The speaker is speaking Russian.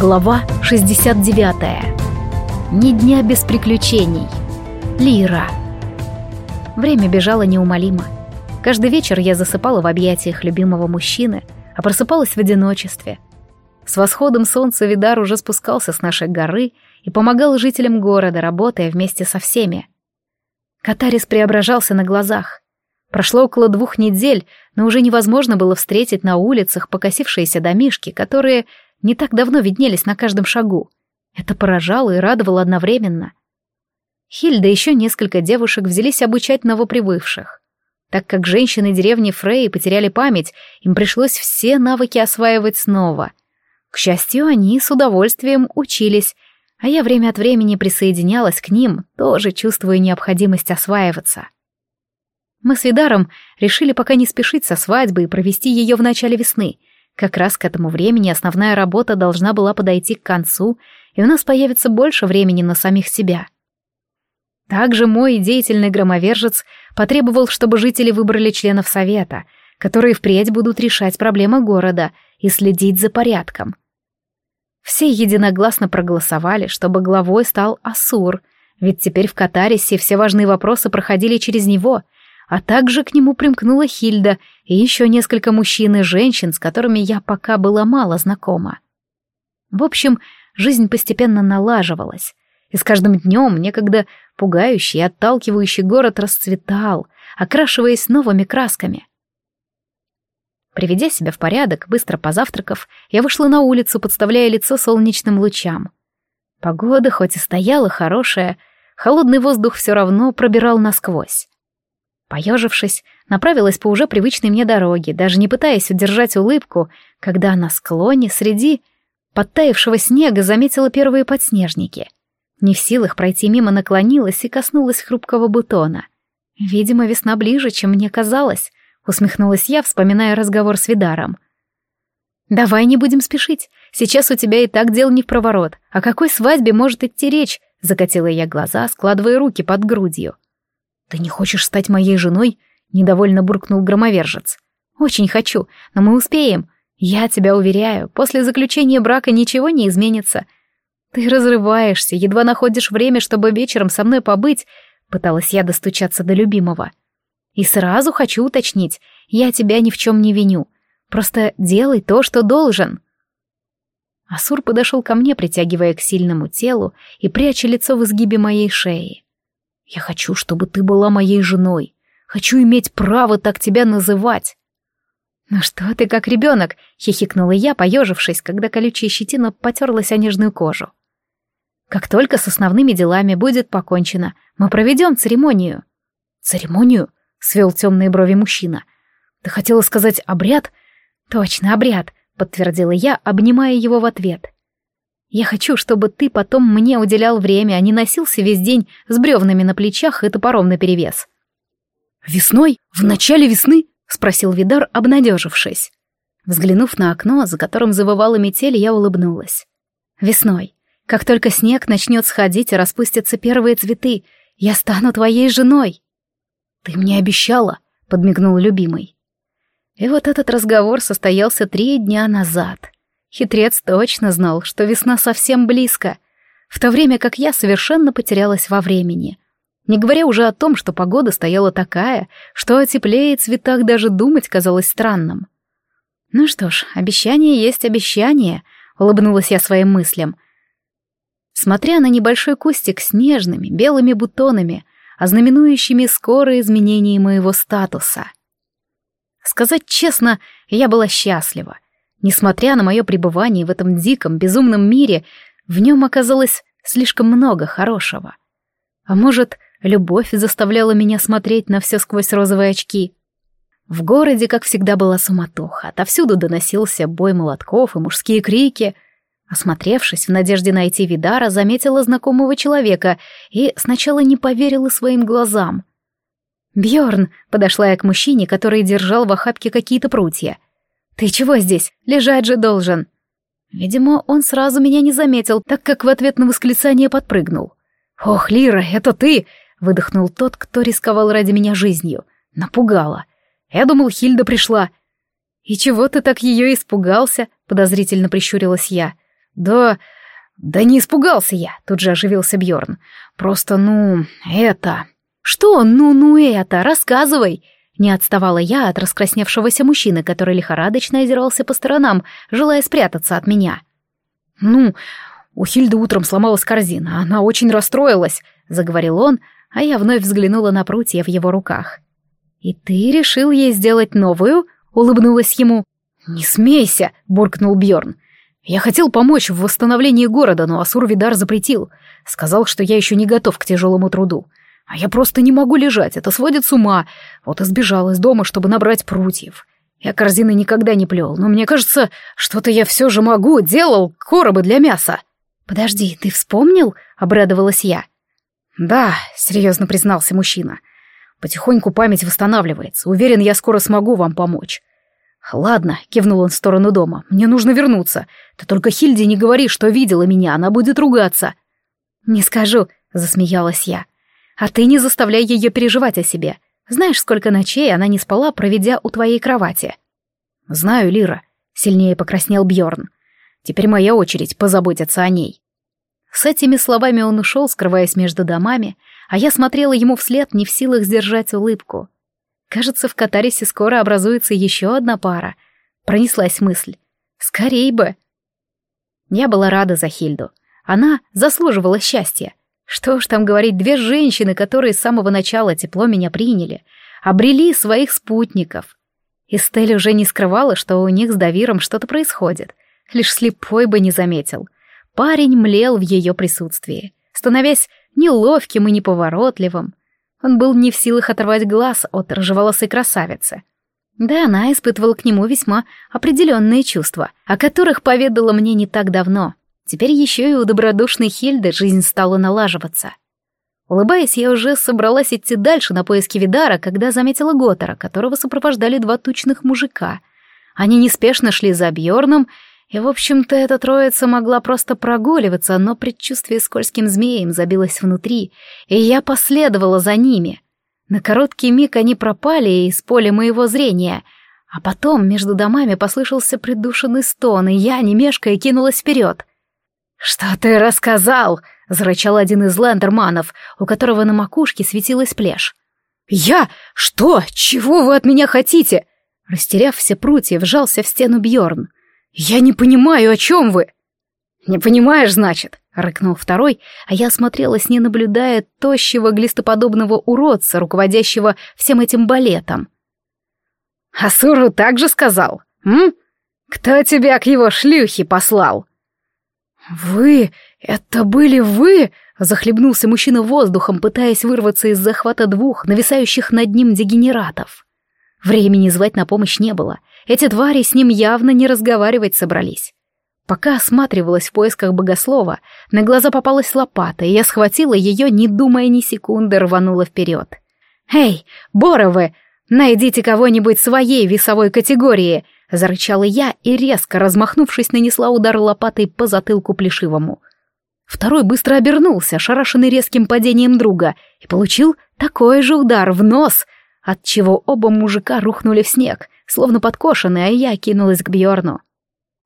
Глава 69. Ни дня без приключений. Лира. Время бежало неумолимо. Каждый вечер я засыпала в объятиях любимого мужчины, а просыпалась в одиночестве. С восходом солнца Видар уже спускался с нашей горы и помогал жителям города, работая вместе со всеми. Катарис преображался на глазах. Прошло около двух недель, но уже невозможно было встретить на улицах покосившиеся домишки, которые не так давно виднелись на каждом шагу. Это поражало и радовало одновременно. Хильда и еще несколько девушек взялись обучать новоприбывших. Так как женщины деревни Фрей потеряли память, им пришлось все навыки осваивать снова. К счастью, они с удовольствием учились, а я время от времени присоединялась к ним, тоже чувствуя необходимость осваиваться. Мы с Видаром решили пока не спешить со свадьбой и провести ее в начале весны. Как раз к этому времени основная работа должна была подойти к концу, и у нас появится больше времени на самих себя. Также мой деятельный громовержец потребовал, чтобы жители выбрали членов совета, которые впредь будут решать проблемы города и следить за порядком. Все единогласно проголосовали, чтобы главой стал Асур, ведь теперь в Катарисе все важные вопросы проходили через него, а также к нему примкнула Хильда и еще несколько мужчин и женщин, с которыми я пока была мало знакома. В общем, жизнь постепенно налаживалась, и с каждым днем некогда пугающий и отталкивающий город расцветал, окрашиваясь новыми красками. Приведя себя в порядок, быстро позавтракав, я вышла на улицу, подставляя лицо солнечным лучам. Погода хоть и стояла хорошая, холодный воздух все равно пробирал насквозь. Поежившись, направилась по уже привычной мне дороге, даже не пытаясь удержать улыбку, когда на склоне среди подтаявшего снега заметила первые подснежники. Не в силах пройти мимо наклонилась и коснулась хрупкого бутона. Видимо, весна ближе, чем мне казалось, усмехнулась я, вспоминая разговор с Видаром. «Давай не будем спешить. Сейчас у тебя и так дел не в проворот. О какой свадьбе может идти речь?» Закатила я глаза, складывая руки под грудью. «Ты не хочешь стать моей женой?» — недовольно буркнул громовержец. «Очень хочу, но мы успеем. Я тебя уверяю, после заключения брака ничего не изменится. Ты разрываешься, едва находишь время, чтобы вечером со мной побыть, пыталась я достучаться до любимого. И сразу хочу уточнить, я тебя ни в чем не виню. Просто делай то, что должен. Асур подошел ко мне, притягивая к сильному телу и пряча лицо в изгибе моей шеи. Я хочу, чтобы ты была моей женой. Хочу иметь право так тебя называть. «Ну что ты как ребенок?» — хихикнула я, поежившись, когда колючая щетина потерлась о нежную кожу. «Как только с основными делами будет покончено, мы проведем церемонию». «Церемонию?» — свел темные брови мужчина. «Ты хотела сказать обряд?» «Точно, обряд», — подтвердила я, обнимая его в ответ. «Я хочу, чтобы ты потом мне уделял время, а не носился весь день с бревнами на плечах и топором наперевес». «Весной? В начале весны?» — спросил Видар, обнадежившись. Взглянув на окно, за которым завывала метель, я улыбнулась. «Весной, как только снег начнет сходить и распустятся первые цветы, я стану твоей женой!» «Ты мне обещала!» — подмигнул любимый. И вот этот разговор состоялся три дня назад. Хитрец точно знал, что весна совсем близко, в то время как я совершенно потерялась во времени — не говоря уже о том, что погода стояла такая, что о тепле и цветах даже думать казалось странным. «Ну что ж, обещание есть обещание», — улыбнулась я своим мыслям. Смотря на небольшой кустик с нежными белыми бутонами, ознаменующими скорое изменение моего статуса. Сказать честно, я была счастлива. Несмотря на мое пребывание в этом диком, безумном мире, в нем оказалось слишком много хорошего. А может, Любовь заставляла меня смотреть на все сквозь розовые очки. В городе, как всегда, была суматоха. Отовсюду доносился бой молотков и мужские крики. Осмотревшись, в надежде найти Видара, заметила знакомого человека и сначала не поверила своим глазам. Бьорн подошла я к мужчине, который держал в охапке какие-то прутья. «Ты чего здесь? Лежать же должен!» Видимо, он сразу меня не заметил, так как в ответ на восклицание подпрыгнул. «Ох, Лира, это ты! Выдохнул тот, кто рисковал ради меня жизнью. Напугала. Я думал, Хильда пришла. «И чего ты так ее испугался?» — подозрительно прищурилась я. Да... да не испугался я, тут же оживился Бьорн. Просто, ну, это... Что, ну-ну это, рассказывай! Не отставала я от раскрасневшегося мужчины, который лихорадочно озирался по сторонам, желая спрятаться от меня. «Ну, у Хильды утром сломалась корзина, она очень расстроилась», — заговорил он, а я вновь взглянула на прутья в его руках. «И ты решил ей сделать новую?» — улыбнулась ему. «Не смейся!» — буркнул Бьорн. «Я хотел помочь в восстановлении города, но Асур-Видар запретил. Сказал, что я еще не готов к тяжелому труду. А я просто не могу лежать, это сводит с ума. Вот и сбежал из дома, чтобы набрать прутьев. Я корзины никогда не плел, но мне кажется, что-то я все же могу, делал коробы для мяса. Подожди, ты вспомнил? Обрадовалась я. Да, серьезно признался мужчина. Потихоньку память восстанавливается. Уверен, я скоро смогу вам помочь. «Ладно», — кивнул он в сторону дома, — «мне нужно вернуться. Ты только Хильде не говори, что видела меня, она будет ругаться». «Не скажу», — засмеялась я. А ты не заставляй ее переживать о себе. Знаешь, сколько ночей она не спала, проведя у твоей кровати? Знаю, Лира, сильнее покраснел Бьорн. Теперь моя очередь позаботиться о ней. С этими словами он ушел, скрываясь между домами, а я смотрела ему вслед, не в силах сдержать улыбку. Кажется, в Катарисе скоро образуется еще одна пара. Пронеслась мысль. Скорей бы. Я была рада за Хильду. Она заслуживала счастья. Что ж там говорить, две женщины, которые с самого начала тепло меня приняли, обрели своих спутников. Эстель уже не скрывала, что у них с Давиром что-то происходит. Лишь слепой бы не заметил. Парень млел в ее присутствии, становясь неловким и неповоротливым. Он был не в силах оторвать глаз от рыжеволосой красавицы. Да, она испытывала к нему весьма определенные чувства, о которых поведала мне не так давно — Теперь еще и у добродушной Хильды жизнь стала налаживаться. Улыбаясь, я уже собралась идти дальше на поиски Видара, когда заметила Готора, которого сопровождали два тучных мужика. Они неспешно шли за Бьорном, и, в общем-то, эта троица могла просто прогуливаться, но предчувствие скользким змеем забилось внутри, и я последовала за ними. На короткий миг они пропали из поля моего зрения, а потом между домами послышался придушенный стон, и я, не мешкая, кинулась вперед. «Что ты рассказал?» — зарычал один из лендерманов, у которого на макушке светилась плешь. «Я? Что? Чего вы от меня хотите?» Растеряв все прутья, вжался в стену Бьорн. «Я не понимаю, о чем вы?» «Не понимаешь, значит?» — рыкнул второй, а я смотрела с ней, наблюдая тощего глистоподобного уродца, руководящего всем этим балетом. «Асуру так же сказал? М? Кто тебя к его шлюхе послал?» «Вы? Это были вы?» — захлебнулся мужчина воздухом, пытаясь вырваться из захвата двух нависающих над ним дегенератов. Времени звать на помощь не было. Эти твари с ним явно не разговаривать собрались. Пока осматривалась в поисках богослова, на глаза попалась лопата, и я схватила ее, не думая ни секунды, рванула вперед. «Эй, Боровы, найдите кого-нибудь своей весовой категории!» Зарычала я и, резко размахнувшись, нанесла удар лопатой по затылку плешивому. Второй быстро обернулся, шарашенный резким падением друга, и получил такой же удар в нос, от чего оба мужика рухнули в снег, словно подкошенные, а я кинулась к Бьорну.